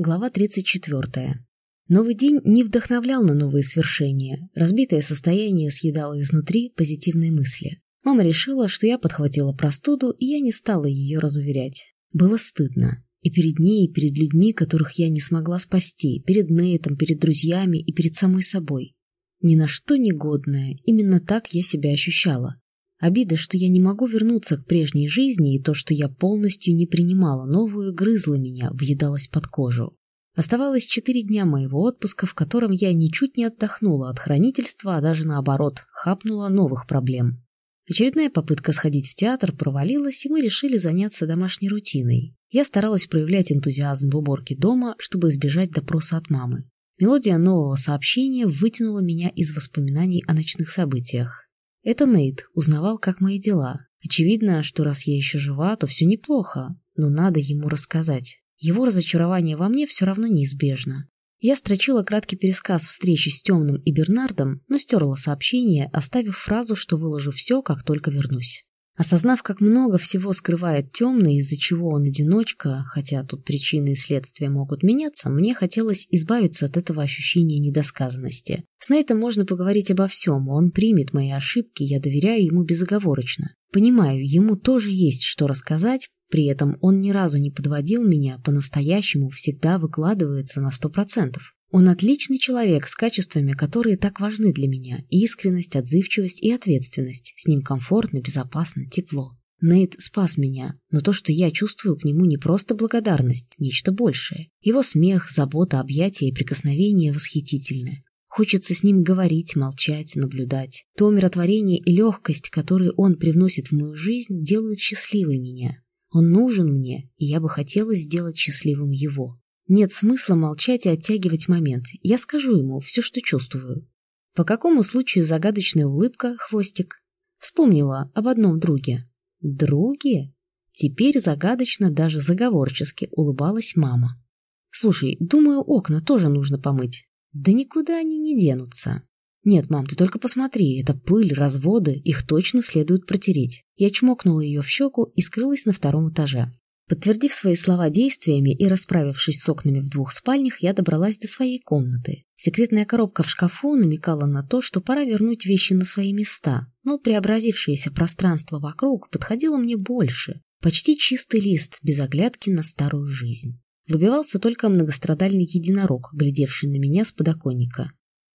Глава 34. Новый день не вдохновлял на новые свершения. Разбитое состояние съедало изнутри позитивные мысли. Мама решила, что я подхватила простуду, и я не стала ее разуверять. Было стыдно. И перед ней, и перед людьми, которых я не смогла спасти, перед Нейтом, перед друзьями и перед самой собой. Ни на что негодная, именно так я себя ощущала. Обида, что я не могу вернуться к прежней жизни, и то, что я полностью не принимала новую, грызла меня, въедалась под кожу. Оставалось четыре дня моего отпуска, в котором я ничуть не отдохнула от хранительства, а даже наоборот, хапнула новых проблем. Очередная попытка сходить в театр провалилась, и мы решили заняться домашней рутиной. Я старалась проявлять энтузиазм в уборке дома, чтобы избежать допроса от мамы. Мелодия нового сообщения вытянула меня из воспоминаний о ночных событиях. Это Нейт узнавал, как мои дела. Очевидно, что раз я еще жива, то все неплохо, но надо ему рассказать. Его разочарование во мне все равно неизбежно. Я строчила краткий пересказ встречи с Темным и Бернардом, но стерла сообщение, оставив фразу, что выложу все, как только вернусь. Осознав, как много всего скрывает темный, из-за чего он одиночка, хотя тут причины и следствия могут меняться, мне хотелось избавиться от этого ощущения недосказанности. С Нейтом можно поговорить обо всем, он примет мои ошибки, я доверяю ему безоговорочно. Понимаю, ему тоже есть что рассказать, при этом он ни разу не подводил меня, по-настоящему всегда выкладывается на сто процентов. Он отличный человек с качествами, которые так важны для меня. Искренность, отзывчивость и ответственность. С ним комфортно, безопасно, тепло. Нейт спас меня, но то, что я чувствую к нему, не просто благодарность, нечто большее. Его смех, забота, объятия и прикосновения восхитительны. Хочется с ним говорить, молчать, наблюдать. То умиротворение и легкость, которые он привносит в мою жизнь, делают счастливой меня. Он нужен мне, и я бы хотела сделать счастливым его. Нет смысла молчать и оттягивать момент. Я скажу ему все, что чувствую. По какому случаю загадочная улыбка, хвостик? Вспомнила об одном друге. Друге? Теперь загадочно, даже заговорчески улыбалась мама. Слушай, думаю, окна тоже нужно помыть. Да никуда они не денутся. Нет, мам, ты только посмотри, это пыль, разводы, их точно следует протереть. Я чмокнула ее в щеку и скрылась на втором этаже. Подтвердив свои слова действиями и расправившись с окнами в двух спальнях, я добралась до своей комнаты. Секретная коробка в шкафу намекала на то, что пора вернуть вещи на свои места, но преобразившееся пространство вокруг подходило мне больше. Почти чистый лист, без оглядки на старую жизнь. Выбивался только многострадальный единорог, глядевший на меня с подоконника.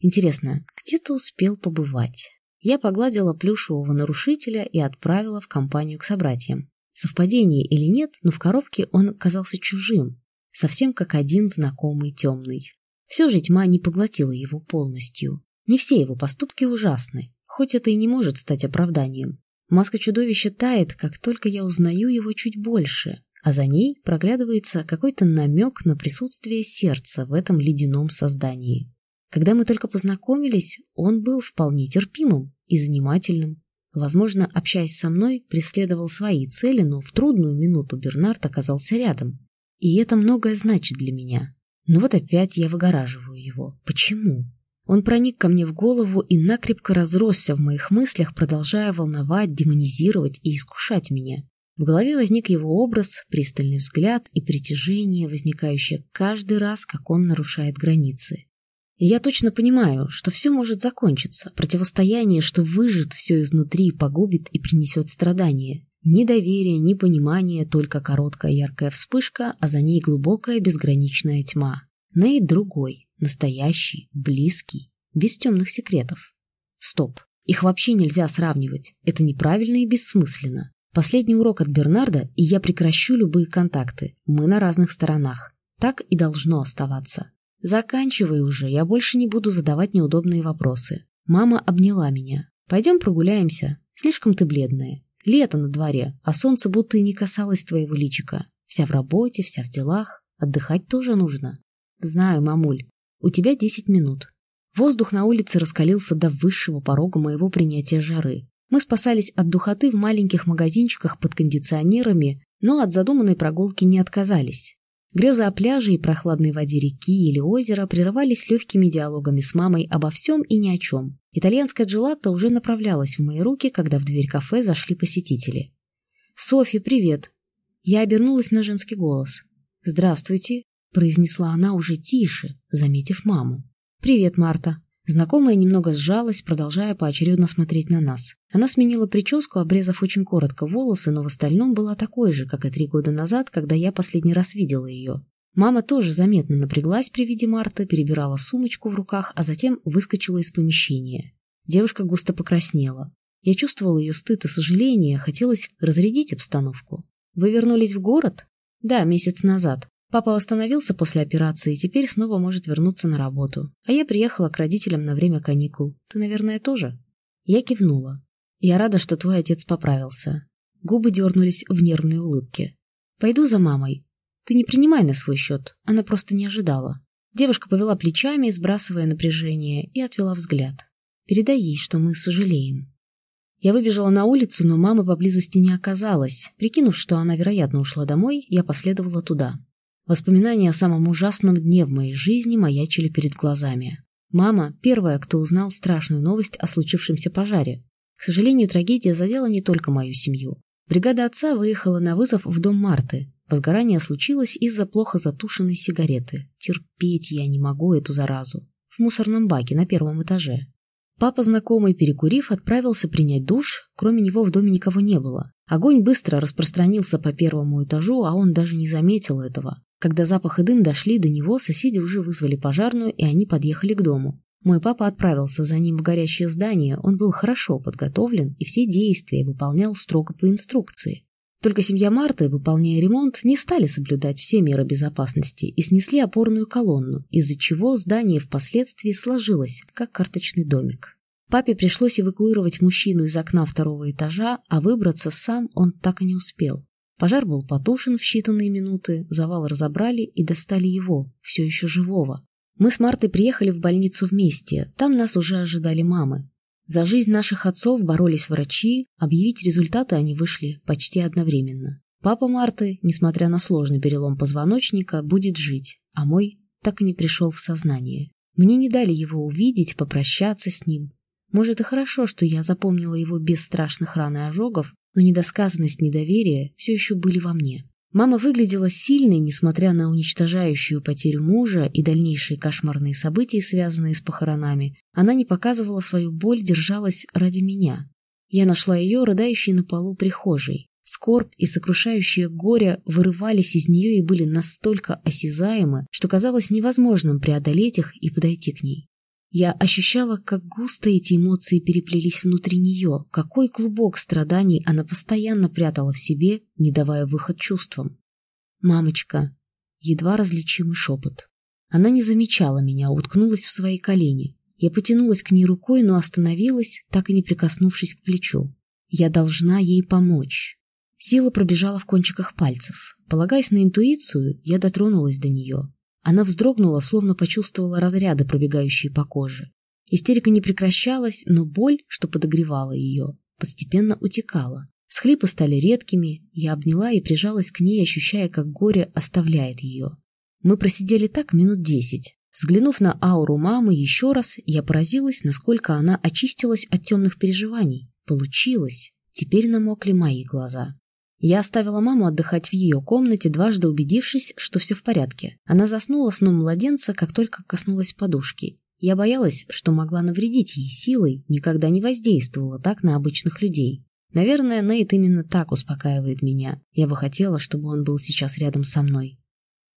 Интересно, где ты успел побывать? Я погладила плюшевого нарушителя и отправила в компанию к собратьям. Совпадение или нет, но в коробке он казался чужим, совсем как один знакомый темный. Все же тьма не поглотила его полностью. Не все его поступки ужасны, хоть это и не может стать оправданием. Маска чудовища тает, как только я узнаю его чуть больше, а за ней проглядывается какой-то намек на присутствие сердца в этом ледяном создании. Когда мы только познакомились, он был вполне терпимым и занимательным. Возможно, общаясь со мной, преследовал свои цели, но в трудную минуту Бернард оказался рядом. И это многое значит для меня. Но вот опять я выгораживаю его. Почему? Он проник ко мне в голову и накрепко разросся в моих мыслях, продолжая волновать, демонизировать и искушать меня. В голове возник его образ, пристальный взгляд и притяжение, возникающее каждый раз, как он нарушает границы. И я точно понимаю, что все может закончиться. Противостояние, что выжжет все изнутри, погубит и принесет страдания. Ни доверия, ни понимания, только короткая яркая вспышка, а за ней глубокая безграничная тьма. Нейт другой, настоящий, близкий, без темных секретов. Стоп, их вообще нельзя сравнивать. Это неправильно и бессмысленно. Последний урок от Бернарда, и я прекращу любые контакты. Мы на разных сторонах. Так и должно оставаться. «Заканчивай уже, я больше не буду задавать неудобные вопросы». Мама обняла меня. «Пойдем прогуляемся. Слишком ты бледная. Лето на дворе, а солнце будто и не касалось твоего личика. Вся в работе, вся в делах. Отдыхать тоже нужно». «Знаю, мамуль. У тебя десять минут». Воздух на улице раскалился до высшего порога моего принятия жары. Мы спасались от духоты в маленьких магазинчиках под кондиционерами, но от задуманной прогулки не отказались. Грезы о пляже и прохладной воде реки или озера прерывались легкими диалогами с мамой обо всем и ни о чем. Итальянская джелатта уже направлялась в мои руки, когда в дверь кафе зашли посетители. «Софья, привет!» Я обернулась на женский голос. «Здравствуйте!» произнесла она уже тише, заметив маму. «Привет, Марта». Знакомая немного сжалась, продолжая поочередно смотреть на нас. Она сменила прическу, обрезав очень коротко волосы, но в остальном была такой же, как и три года назад, когда я последний раз видела ее. Мама тоже заметно напряглась при виде Марты, перебирала сумочку в руках, а затем выскочила из помещения. Девушка густо покраснела. Я чувствовала ее стыд и сожаление, хотелось разрядить обстановку. «Вы вернулись в город?» «Да, месяц назад. Папа восстановился после операции и теперь снова может вернуться на работу. А я приехала к родителям на время каникул. Ты, наверное, тоже?» Я кивнула. «Я рада, что твой отец поправился». Губы дернулись в нервной улыбке. «Пойду за мамой. Ты не принимай на свой счет. Она просто не ожидала». Девушка повела плечами, сбрасывая напряжение, и отвела взгляд. «Передай ей, что мы сожалеем». Я выбежала на улицу, но мамы поблизости не оказалось. Прикинув, что она, вероятно, ушла домой, я последовала туда. Воспоминания о самом ужасном дне в моей жизни маячили перед глазами. Мама – первая, кто узнал страшную новость о случившемся пожаре. К сожалению, трагедия задела не только мою семью. Бригада отца выехала на вызов в дом Марты. Возгорание случилось из-за плохо затушенной сигареты. Терпеть я не могу эту заразу. В мусорном баке на первом этаже. Папа, знакомый, перекурив, отправился принять душ, кроме него в доме никого не было. Огонь быстро распространился по первому этажу, а он даже не заметил этого. Когда запах и дым дошли до него, соседи уже вызвали пожарную, и они подъехали к дому. Мой папа отправился за ним в горящее здание, он был хорошо подготовлен и все действия выполнял строго по инструкции. Только семья Марты, выполняя ремонт, не стали соблюдать все меры безопасности и снесли опорную колонну, из-за чего здание впоследствии сложилось, как карточный домик. Папе пришлось эвакуировать мужчину из окна второго этажа, а выбраться сам он так и не успел. Пожар был потушен в считанные минуты, завал разобрали и достали его, все еще живого. Мы с Мартой приехали в больницу вместе, там нас уже ожидали мамы. За жизнь наших отцов боролись врачи, объявить результаты они вышли почти одновременно. Папа Марты, несмотря на сложный перелом позвоночника, будет жить, а мой так и не пришел в сознание. Мне не дали его увидеть, попрощаться с ним. Может и хорошо, что я запомнила его без страшных ран и ожогов, но недосказанность недоверия все еще были во мне. Мама выглядела сильной, несмотря на уничтожающую потерю мужа и дальнейшие кошмарные события, связанные с похоронами. Она не показывала свою боль, держалась ради меня. Я нашла ее, рыдающей на полу прихожей. Скорбь и сокрушающее горе вырывались из нее и были настолько осязаемы, что казалось невозможным преодолеть их и подойти к ней. Я ощущала, как густо эти эмоции переплелись внутри нее, какой клубок страданий она постоянно прятала в себе, не давая выход чувствам. «Мамочка!» Едва различимый шепот. Она не замечала меня, уткнулась в свои колени. Я потянулась к ней рукой, но остановилась, так и не прикоснувшись к плечу. Я должна ей помочь. Сила пробежала в кончиках пальцев. Полагаясь на интуицию, я дотронулась до нее. Она вздрогнула, словно почувствовала разряды, пробегающие по коже. Истерика не прекращалась, но боль, что подогревала ее, постепенно утекала. Схлипы стали редкими, я обняла и прижалась к ней, ощущая, как горе оставляет ее. Мы просидели так минут десять. Взглянув на ауру мамы еще раз, я поразилась, насколько она очистилась от темных переживаний. Получилось. Теперь намокли мои глаза. Я оставила маму отдыхать в ее комнате, дважды убедившись, что все в порядке. Она заснула сном младенца, как только коснулась подушки. Я боялась, что могла навредить ей силой, никогда не воздействовала так на обычных людей. Наверное, Нейт именно так успокаивает меня. Я бы хотела, чтобы он был сейчас рядом со мной.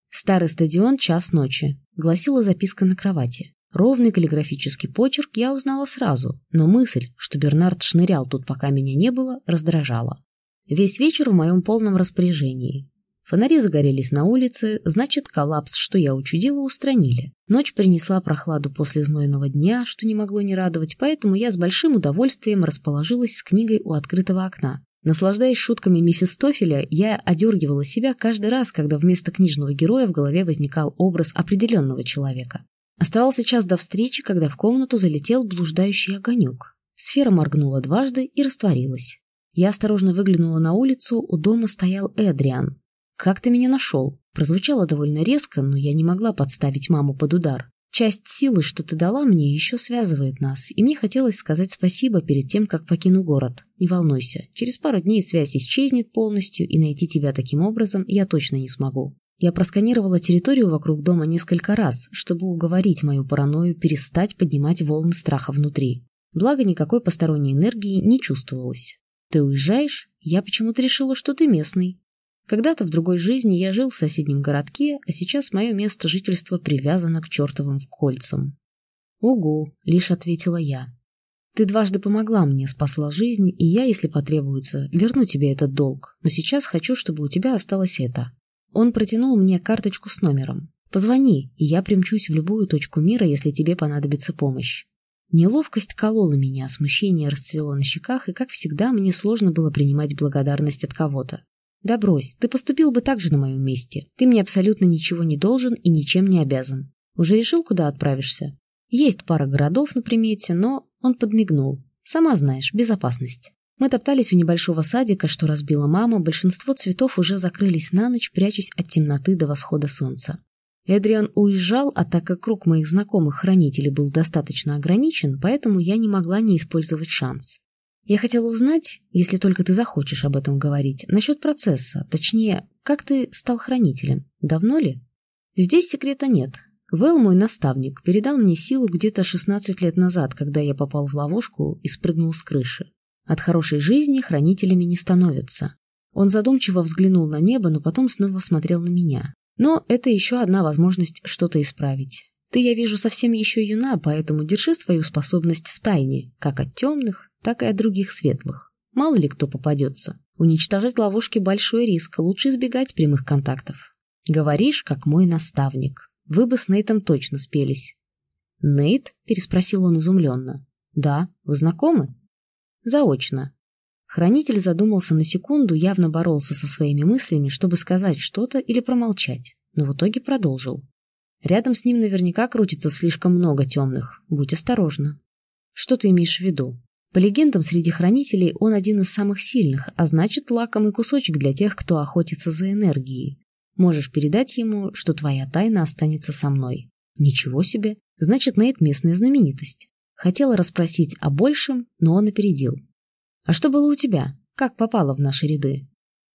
«Старый стадион, час ночи», — гласила записка на кровати. Ровный каллиграфический почерк я узнала сразу, но мысль, что Бернард шнырял тут, пока меня не было, раздражала. Весь вечер в моем полном распоряжении. Фонари загорелись на улице, значит, коллапс, что я учудила, устранили. Ночь принесла прохладу после знойного дня, что не могло не радовать, поэтому я с большим удовольствием расположилась с книгой у открытого окна. Наслаждаясь шутками Мефистофеля, я одергивала себя каждый раз, когда вместо книжного героя в голове возникал образ определенного человека. Оставался час до встречи, когда в комнату залетел блуждающий огонек. Сфера моргнула дважды и растворилась. Я осторожно выглянула на улицу, у дома стоял Эдриан. «Как ты меня нашел?» Прозвучало довольно резко, но я не могла подставить маму под удар. Часть силы, что ты дала мне, еще связывает нас, и мне хотелось сказать спасибо перед тем, как покину город. Не волнуйся, через пару дней связь исчезнет полностью, и найти тебя таким образом я точно не смогу. Я просканировала территорию вокруг дома несколько раз, чтобы уговорить мою паранойю перестать поднимать волны страха внутри. Благо, никакой посторонней энергии не чувствовалось. «Ты уезжаешь? Я почему-то решила, что ты местный». Когда-то в другой жизни я жил в соседнем городке, а сейчас мое место жительства привязано к чертовым кольцам. «Угу», — лишь ответила я. «Ты дважды помогла мне, спасла жизнь, и я, если потребуется, верну тебе этот долг, но сейчас хочу, чтобы у тебя осталось это». Он протянул мне карточку с номером. «Позвони, и я примчусь в любую точку мира, если тебе понадобится помощь». Неловкость колола меня, смущение расцвело на щеках, и, как всегда, мне сложно было принимать благодарность от кого-то. Да брось, ты поступил бы так же на моем месте. Ты мне абсолютно ничего не должен и ничем не обязан. Уже решил, куда отправишься? Есть пара городов на примете, но он подмигнул. Сама знаешь, безопасность. Мы топтались у небольшого садика, что разбила мама, большинство цветов уже закрылись на ночь, прячась от темноты до восхода солнца. Эдриан уезжал, а так как круг моих знакомых хранителей был достаточно ограничен, поэтому я не могла не использовать шанс. Я хотела узнать, если только ты захочешь об этом говорить, насчет процесса, точнее, как ты стал хранителем. Давно ли? Здесь секрета нет. Вэл, мой наставник, передал мне силу где-то 16 лет назад, когда я попал в ловушку и спрыгнул с крыши. От хорошей жизни хранителями не становятся. Он задумчиво взглянул на небо, но потом снова смотрел на меня. Но это еще одна возможность что-то исправить. Ты, я вижу, совсем еще юна, поэтому держи свою способность в тайне, как от темных, так и от других светлых. Мало ли кто попадется. Уничтожать ловушки – большой риск, лучше избегать прямых контактов. Говоришь, как мой наставник. Вы бы с Нейтом точно спелись. Нейт? переспросил он изумленно. Да, вы знакомы? Заочно. Хранитель задумался на секунду, явно боролся со своими мыслями, чтобы сказать что-то или промолчать, но в итоге продолжил. Рядом с ним наверняка крутится слишком много темных. Будь осторожна. Что ты имеешь в виду? По легендам, среди хранителей он один из самых сильных, а значит, лакомый кусочек для тех, кто охотится за энергией. Можешь передать ему, что твоя тайна останется со мной. Ничего себе. Значит, Нейт местная знаменитость. Хотела расспросить о большем, но он опередил. А что было у тебя? Как попала в наши ряды?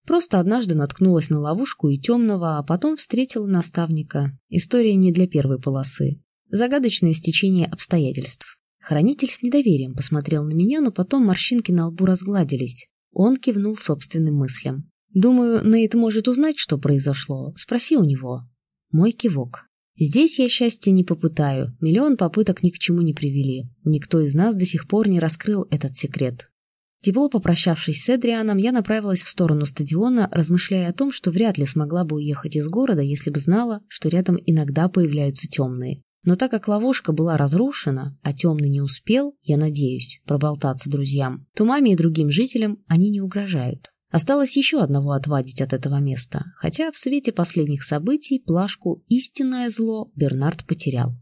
Просто однажды наткнулась на ловушку и темного, а потом встретила наставника. История не для первой полосы. Загадочное стечение обстоятельств. Хранитель с недоверием посмотрел на меня, но потом морщинки на лбу разгладились. Он кивнул собственным мыслям. «Думаю, Нейт может узнать, что произошло. Спроси у него». Мой кивок. «Здесь я счастья не попытаю. Миллион попыток ни к чему не привели. Никто из нас до сих пор не раскрыл этот секрет». Тепло попрощавшись с Эдрианом, я направилась в сторону стадиона, размышляя о том, что вряд ли смогла бы уехать из города, если бы знала, что рядом иногда появляются темные. Но так как ловушка была разрушена, а темный не успел, я надеюсь, проболтаться друзьям, то маме и другим жителям они не угрожают. Осталось еще одного отвадить от этого места, хотя в свете последних событий плашку «Истинное зло» Бернард потерял.